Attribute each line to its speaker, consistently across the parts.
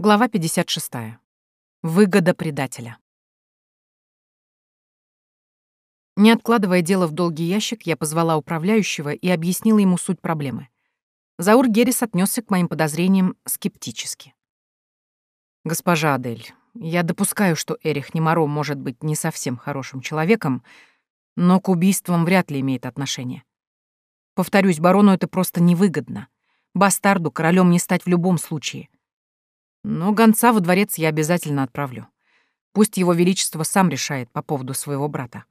Speaker 1: Глава 56. Выгода предателя. Не откладывая дело в долгий ящик, я позвала управляющего и объяснила ему суть проблемы. Заур Геррис отнесся к моим подозрениям скептически. «Госпожа Адель, я допускаю, что Эрих Немаро может быть не совсем хорошим человеком, но к убийствам вряд ли имеет отношение. Повторюсь, барону это просто невыгодно. Бастарду королем не стать в любом случае — но гонца во дворец я обязательно отправлю. Пусть его величество сам решает по поводу своего брата.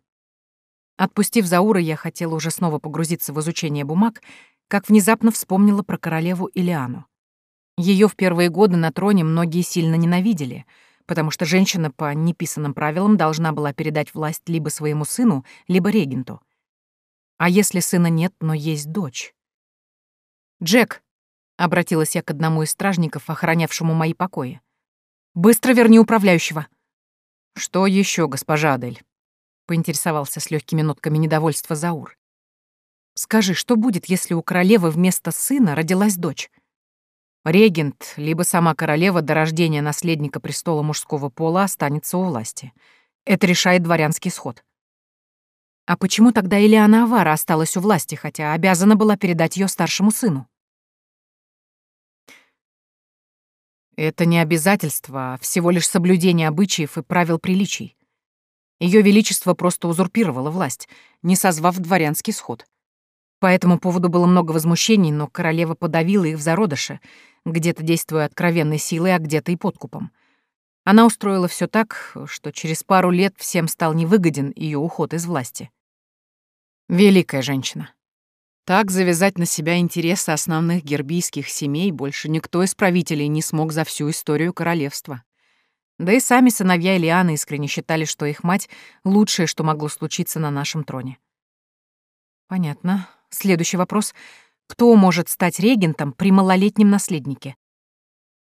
Speaker 1: Отпустив Заура, я хотела уже снова погрузиться в изучение бумаг, как внезапно вспомнила про королеву Илиану. Ее в первые годы на троне многие сильно ненавидели, потому что женщина по неписанным правилам должна была передать власть либо своему сыну, либо регенту. А если сына нет, но есть дочь? «Джек!» Обратилась я к одному из стражников, охранявшему мои покои. «Быстро верни управляющего!» «Что еще, госпожа Адель?» — поинтересовался с легкими нотками недовольства Заур. «Скажи, что будет, если у королевы вместо сына родилась дочь?» Регент, либо сама королева до рождения наследника престола мужского пола останется у власти. Это решает дворянский сход. А почему тогда Ильяна Авара осталась у власти, хотя обязана была передать ее старшему сыну? Это не обязательство, а всего лишь соблюдение обычаев и правил приличий. Ее Величество просто узурпировало власть, не созвав дворянский сход. По этому поводу было много возмущений, но королева подавила их в зародыше, где-то действуя откровенной силой, а где-то и подкупом. Она устроила все так, что через пару лет всем стал невыгоден ее уход из власти. Великая женщина. Так завязать на себя интересы основных гербийских семей больше никто из правителей не смог за всю историю королевства. Да и сами сыновья Элианы искренне считали, что их мать — лучшее, что могло случиться на нашем троне. Понятно. Следующий вопрос. Кто может стать регентом при малолетнем наследнике?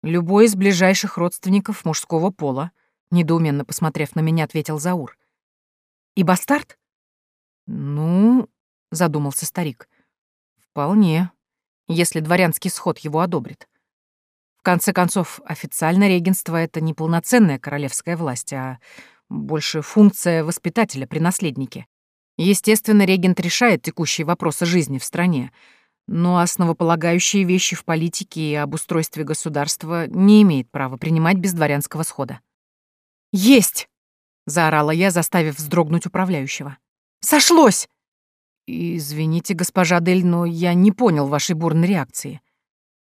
Speaker 1: Любой из ближайших родственников мужского пола, недоуменно посмотрев на меня, ответил Заур. И бастард? Ну, задумался старик. Вполне, если дворянский сход его одобрит. В конце концов, официально регенство — это не полноценная королевская власть, а больше функция воспитателя при наследнике. Естественно, регент решает текущие вопросы жизни в стране, но основополагающие вещи в политике и об устройстве государства не имеет права принимать без дворянского схода. «Есть!» — заорала я, заставив вздрогнуть управляющего. «Сошлось!» «Извините, госпожа Дель, но я не понял вашей бурной реакции.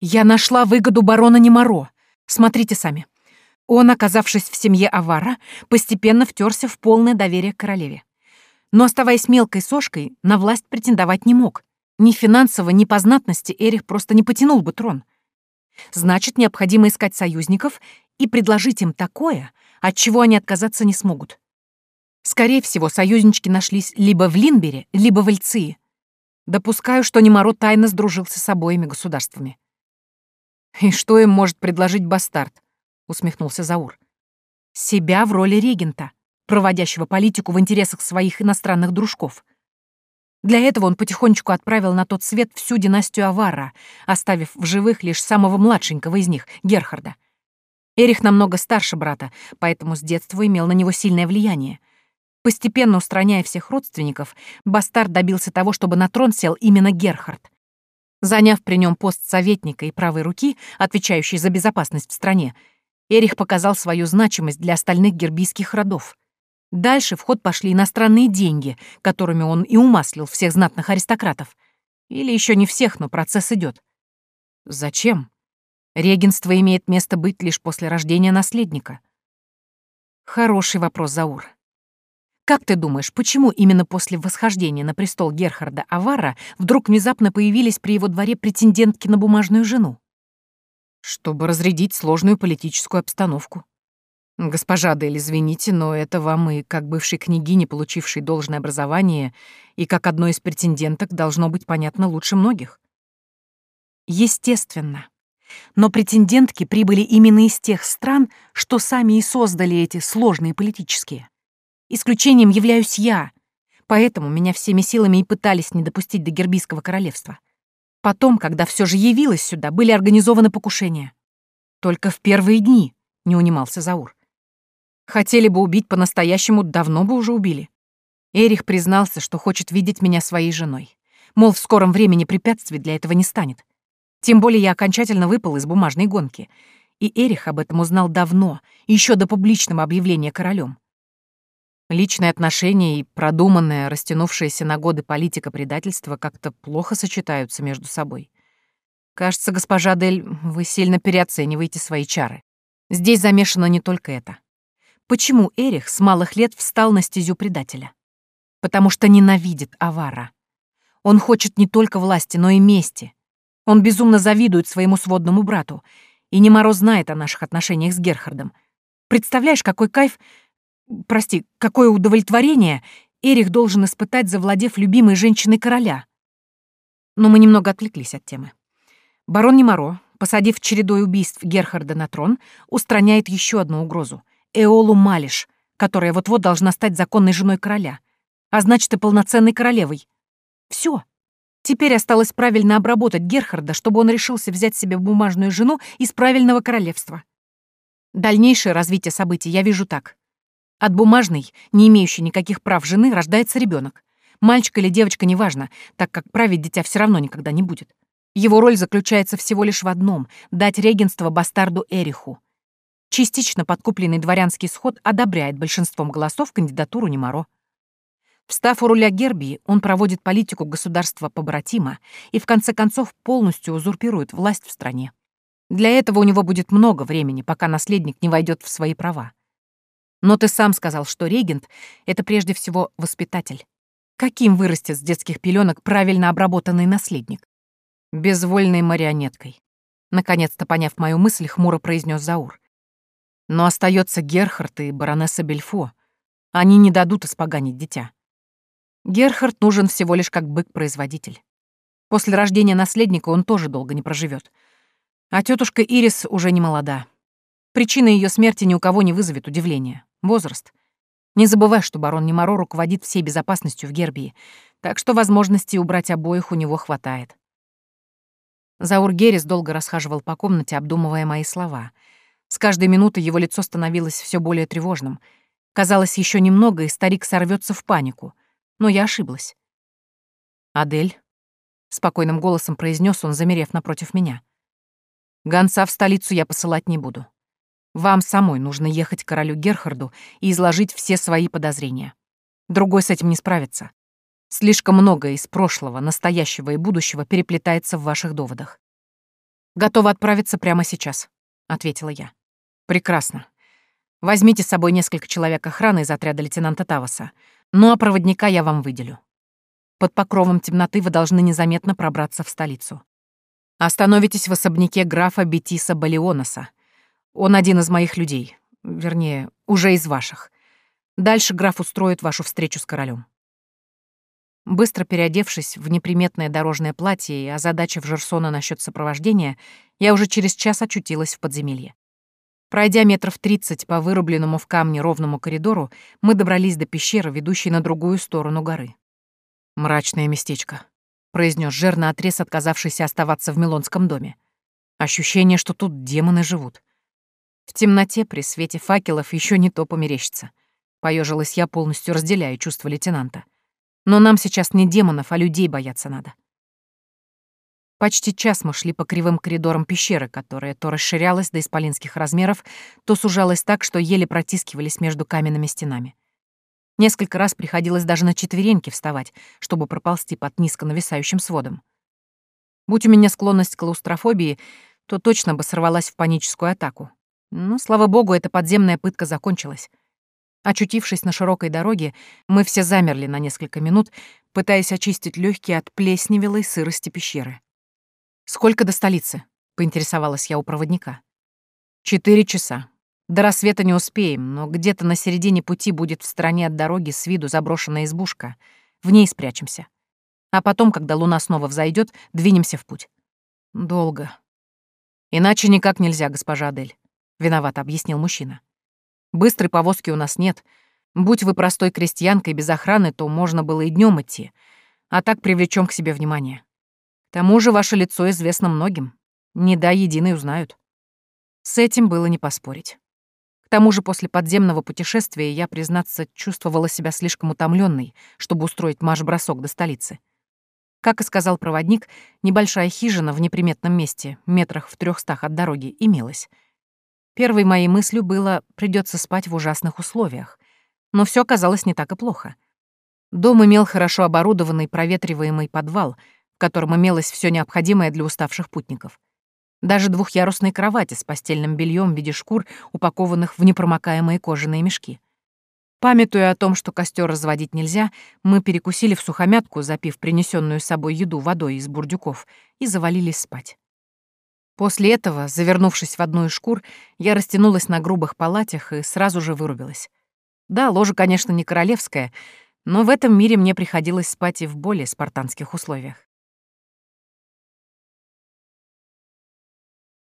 Speaker 1: Я нашла выгоду барона Немаро. Смотрите сами. Он, оказавшись в семье Авара, постепенно втерся в полное доверие к королеве. Но, оставаясь мелкой сошкой, на власть претендовать не мог. Ни финансово, ни по знатности Эрих просто не потянул бы трон. Значит, необходимо искать союзников и предложить им такое, от чего они отказаться не смогут. Скорее всего, союзнички нашлись либо в Линбере, либо в Эльции. Допускаю, что Немаро тайно сдружился с обоими государствами. «И что им может предложить бастард?» — усмехнулся Заур. «Себя в роли регента, проводящего политику в интересах своих иностранных дружков. Для этого он потихонечку отправил на тот свет всю династию Авара, оставив в живых лишь самого младшенького из них, Герхарда. Эрих намного старше брата, поэтому с детства имел на него сильное влияние — Постепенно устраняя всех родственников, бастард добился того, чтобы на трон сел именно Герхард. Заняв при нем пост советника и правой руки, отвечающей за безопасность в стране, Эрих показал свою значимость для остальных гербийских родов. Дальше в ход пошли иностранные деньги, которыми он и умаслил всех знатных аристократов. Или еще не всех, но процесс идет. Зачем? Регенство имеет место быть лишь после рождения наследника. Хороший вопрос, Заур. Как ты думаешь, почему именно после восхождения на престол Герхарда Авара вдруг внезапно появились при его дворе претендентки на бумажную жену? Чтобы разрядить сложную политическую обстановку. Госпожа Дель, извините, но это вам и как бывшей княгине, получившей должное образование, и как одной из претенденток должно быть понятно лучше многих. Естественно. Но претендентки прибыли именно из тех стран, что сами и создали эти сложные политические. Исключением являюсь я. Поэтому меня всеми силами и пытались не допустить до Гербийского королевства. Потом, когда все же явилась сюда, были организованы покушения. Только в первые дни, не унимался Заур. Хотели бы убить по-настоящему, давно бы уже убили. Эрих признался, что хочет видеть меня своей женой. Мол, в скором времени препятствий для этого не станет. Тем более я окончательно выпал из бумажной гонки. И Эрих об этом узнал давно, еще до публичного объявления королем. Личные отношения и продуманная, растянувшаяся на годы политика предательства как-то плохо сочетаются между собой. Кажется, госпожа Дель, вы сильно переоцениваете свои чары. Здесь замешано не только это. Почему Эрих с малых лет встал на стезю предателя? Потому что ненавидит Авара. Он хочет не только власти, но и мести. Он безумно завидует своему сводному брату. И Немаро знает о наших отношениях с Герхардом. Представляешь, какой кайф... Прости, какое удовлетворение Эрих должен испытать, завладев любимой женщиной короля. Но мы немного отвлеклись от темы. Барон Немаро, посадив чередой убийств Герхарда на трон, устраняет еще одну угрозу — Эолу Малиш, которая вот-вот должна стать законной женой короля, а значит и полноценной королевой. Все. Теперь осталось правильно обработать Герхарда, чтобы он решился взять себе бумажную жену из правильного королевства. Дальнейшее развитие событий я вижу так. От бумажной, не имеющей никаких прав жены, рождается ребенок. Мальчик или девочка, неважно, так как править дитя все равно никогда не будет. Его роль заключается всего лишь в одном — дать регенство бастарду Эриху. Частично подкупленный дворянский сход одобряет большинством голосов кандидатуру Немаро. Встав у руля Гербии, он проводит политику государства-побратима и в конце концов полностью узурпирует власть в стране. Для этого у него будет много времени, пока наследник не войдет в свои права. Но ты сам сказал, что регент — это прежде всего воспитатель. Каким вырастет с детских пеленок правильно обработанный наследник? безвольной марионеткой. Наконец-то поняв мою мысль, хмуро произнес Заур. Но остается Герхард и баронесса Бельфо. Они не дадут испоганить дитя. Герхард нужен всего лишь как бык-производитель. После рождения наследника он тоже долго не проживет. А тетушка Ирис уже не молода. Причина ее смерти ни у кого не вызовет удивления. Возраст. Не забывай, что барон Немаро руководит всей безопасностью в Гербии, так что возможностей убрать обоих у него хватает. Заур Геррис долго расхаживал по комнате, обдумывая мои слова. С каждой минутой его лицо становилось все более тревожным. Казалось, еще немного, и старик сорвется в панику. Но я ошиблась. «Адель», — спокойным голосом произнес он, замерев напротив меня. «Гонца в столицу я посылать не буду. Вам самой нужно ехать к королю Герхарду и изложить все свои подозрения. Другой с этим не справится. Слишком многое из прошлого, настоящего и будущего переплетается в ваших доводах. «Готова отправиться прямо сейчас», — ответила я. «Прекрасно. Возьмите с собой несколько человек охраны из отряда лейтенанта Таваса, ну а проводника я вам выделю. Под покровом темноты вы должны незаметно пробраться в столицу. Остановитесь в особняке графа Бетиса Балионоса. Он один из моих людей, вернее, уже из ваших. Дальше граф устроит вашу встречу с королем. Быстро переодевшись в неприметное дорожное платье и озадачив Жерсона насчет сопровождения, я уже через час очутилась в подземелье. Пройдя метров тридцать по вырубленному в камне ровному коридору, мы добрались до пещеры, ведущей на другую сторону горы. «Мрачное местечко», — произнес Жер отрез, отказавшийся оставаться в Милонском доме. Ощущение, что тут демоны живут. В темноте при свете факелов еще не то померещится. Поежилась я, полностью разделяя чувства лейтенанта. Но нам сейчас не демонов, а людей бояться надо. Почти час мы шли по кривым коридорам пещеры, которая то расширялась до исполинских размеров, то сужалась так, что еле протискивались между каменными стенами. Несколько раз приходилось даже на четвереньки вставать, чтобы проползти под низко нависающим сводом. Будь у меня склонность к клаустрофобии, то точно бы сорвалась в паническую атаку. Но, слава богу, эта подземная пытка закончилась. Очутившись на широкой дороге, мы все замерли на несколько минут, пытаясь очистить легкие от плесневелой сырости пещеры. «Сколько до столицы?» — поинтересовалась я у проводника. «Четыре часа. До рассвета не успеем, но где-то на середине пути будет в стороне от дороги с виду заброшенная избушка. В ней спрячемся. А потом, когда луна снова взойдет, двинемся в путь». «Долго». «Иначе никак нельзя, госпожа Адель», — виновато объяснил мужчина. Быстрой повозки у нас нет. Будь вы простой крестьянкой без охраны, то можно было и днем идти, а так привлечем к себе внимание. К тому же ваше лицо известно многим. Не дай единый узнают. С этим было не поспорить. К тому же после подземного путешествия я, признаться, чувствовала себя слишком утомленной, чтобы устроить марш-бросок до столицы. Как и сказал проводник, небольшая хижина в неприметном месте, метрах в трехстах от дороги, имелась. Первой моей мыслью было придется спать в ужасных условиях. Но все оказалось не так и плохо. Дом имел хорошо оборудованный проветриваемый подвал, в котором имелось все необходимое для уставших путников. Даже двухъярусные кровати с постельным бельем в виде шкур, упакованных в непромокаемые кожаные мешки. Памятуя о том, что костер разводить нельзя, мы перекусили в сухомятку, запив принесенную с собой еду водой из бурдюков, и завалились спать. После этого, завернувшись в одну из шкур, я растянулась на грубых палатях и сразу же вырубилась. Да, ложа, конечно, не королевская, но в этом мире мне приходилось спать и в более спартанских условиях.